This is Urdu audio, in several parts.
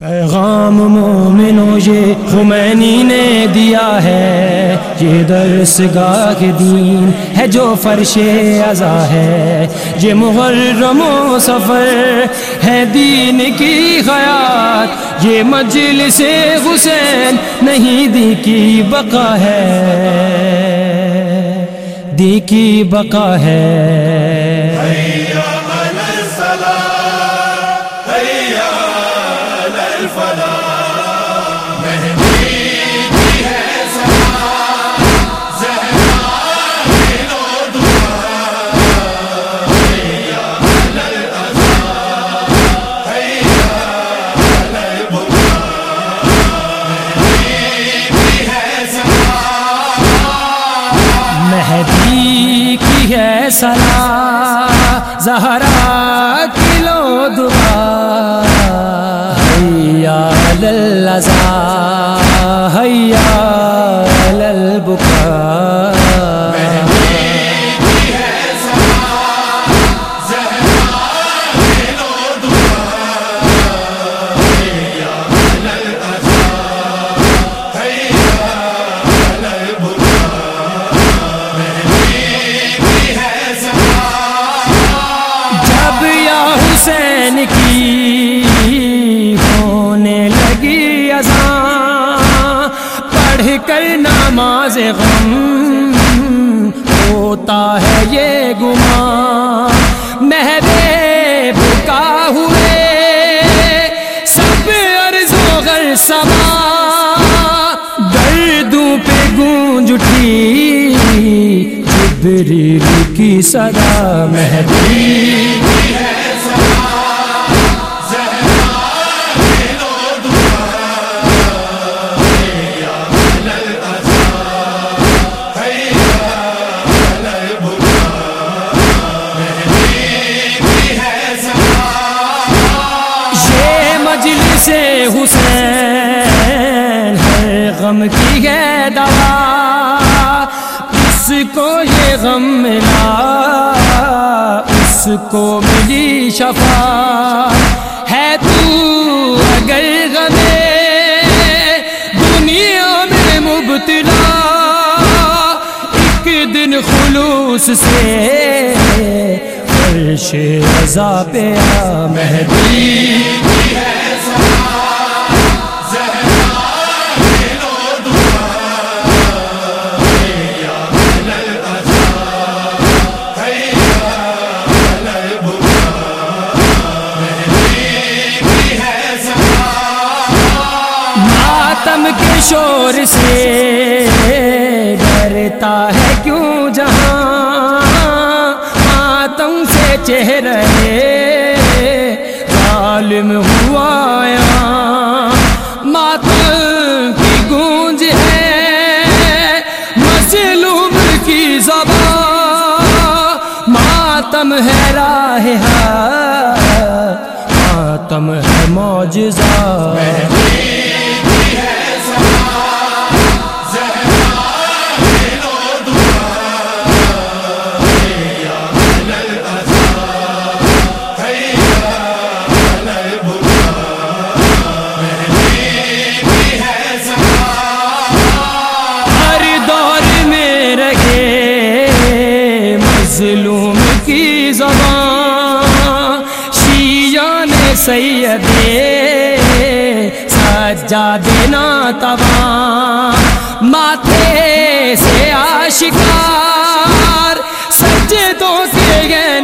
پیغام مومنو یہ خمینی نے دیا ہے، یہ درس گاہ دین ہے جو فرش ازا ہے۔ یہ محرم و سفر ہے دین کی خیات یہ مجلس حسین نہیں دی کی بقا ہے۔ دی کی بقا ہے۔ سلا زہرا کلو دعا حیا للزا کر نماز غم ہوتا ہے یہ گما مہدے بکا ہوئے، سب عرض و غر سما، دردوں پہ گونج اٹھی، جبریل کی صدا مہدی مجلس حسین ہر غم کی ہے دوا۔ اس کو یہ غم ملا، اس کو ملی شفا۔ ہے تو اگر غمے دنیا میں مبتلا۔ ایک دن خلوص سے فرش رضا پہ آ، مہدی۔ ماتم شور سے ڈرتا ہے کیوں جہاں؟ ماتم سے چہرے ظالم ہوا یہاں۔ ماتم کی گونج ہے، مظلوم کی زبان ماتم ہے راہ ماتم ہے معجزہ۔ ہر دور میں رہے مظلوم کی زبان، شیعہ نے سید سجا دینا تباں ماتھے سے آشکار، سجدوں کے گئے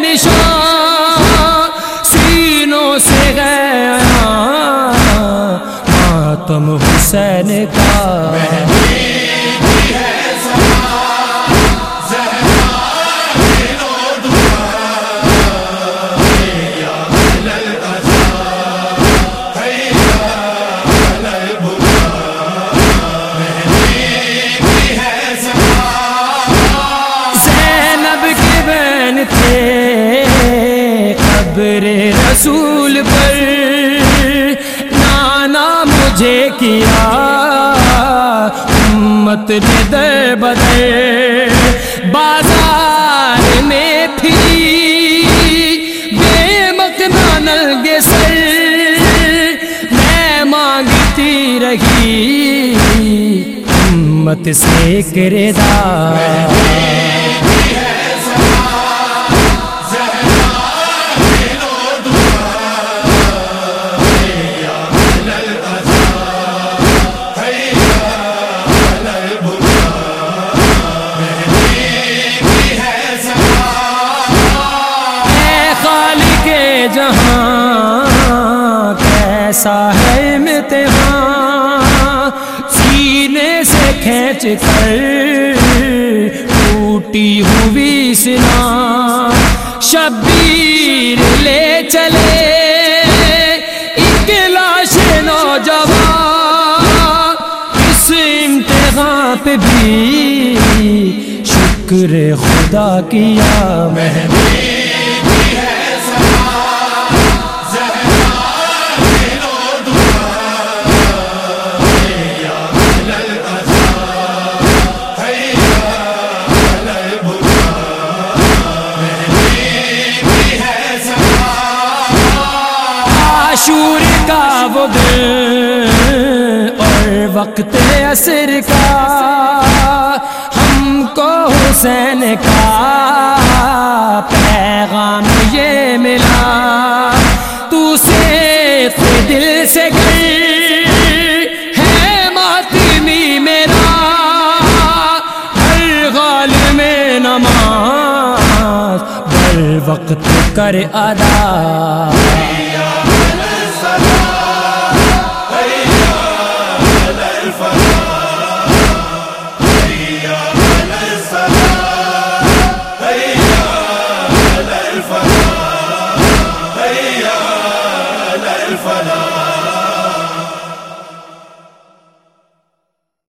حسین کا۔ کے بہن تھے رسول پر۔ کیا؟ امت نے در بدر بازار میں تھی۔ بے مقنا نلگے سر۔ میں مانگتی رہی۔ امت سے کردار جہاں امتحان سینے سے کھینچ کر ٹوٹی ہوئی سنا۔ شبیر لے چلے، ایک لاش نوجوان۔ اس امتحان پہ بھی شکر خدا کیا۔ محبوب وہ دل اور وقت عصر کا، ہم کو حسین کا پیغام یہ ملا۔ تو سے دل سے گئی ہے ماتمی میرا، ہر غال میں نماز بر وقت کر ادا۔